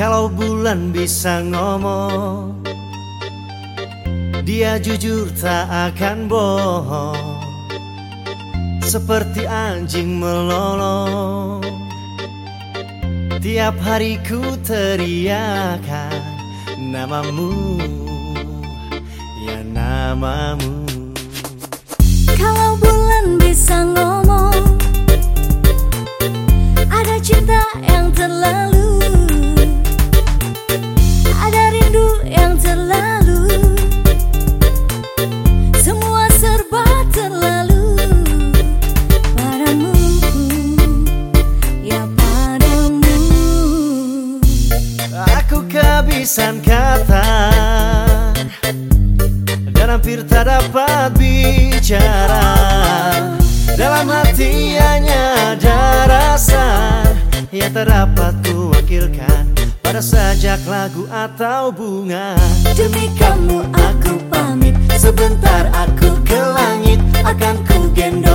Kalau bulan bisa ngomong Dia jujur tak akan bohong. Seperti anjing melolong Tiap hari ku teriakan Namamu Ya namamu kehabisan kata Dan hampir tak dapat bicara. Dalam hati hanya ada rasa Yang tak dapat kuwakilkan Pada sajak lagu atau bunga. Demi kamu aku pamit Sebentar aku ke langit Akan ku gendong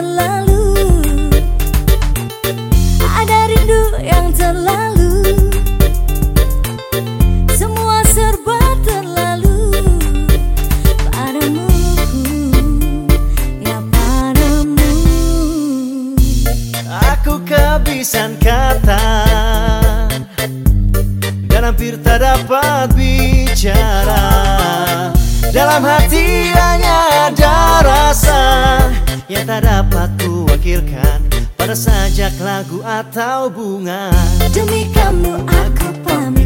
terlalu Ada rindu yang terlalu. Semua serba terlalu Padamu. Ya padamu. Aku kehabisan kata. Dan hampir tak dapat bicara. Dalam hati hanya ada rasa Yang tak dapat kuwakilkan Pada sajak lagu atau bunga. Demi kamu aku pamit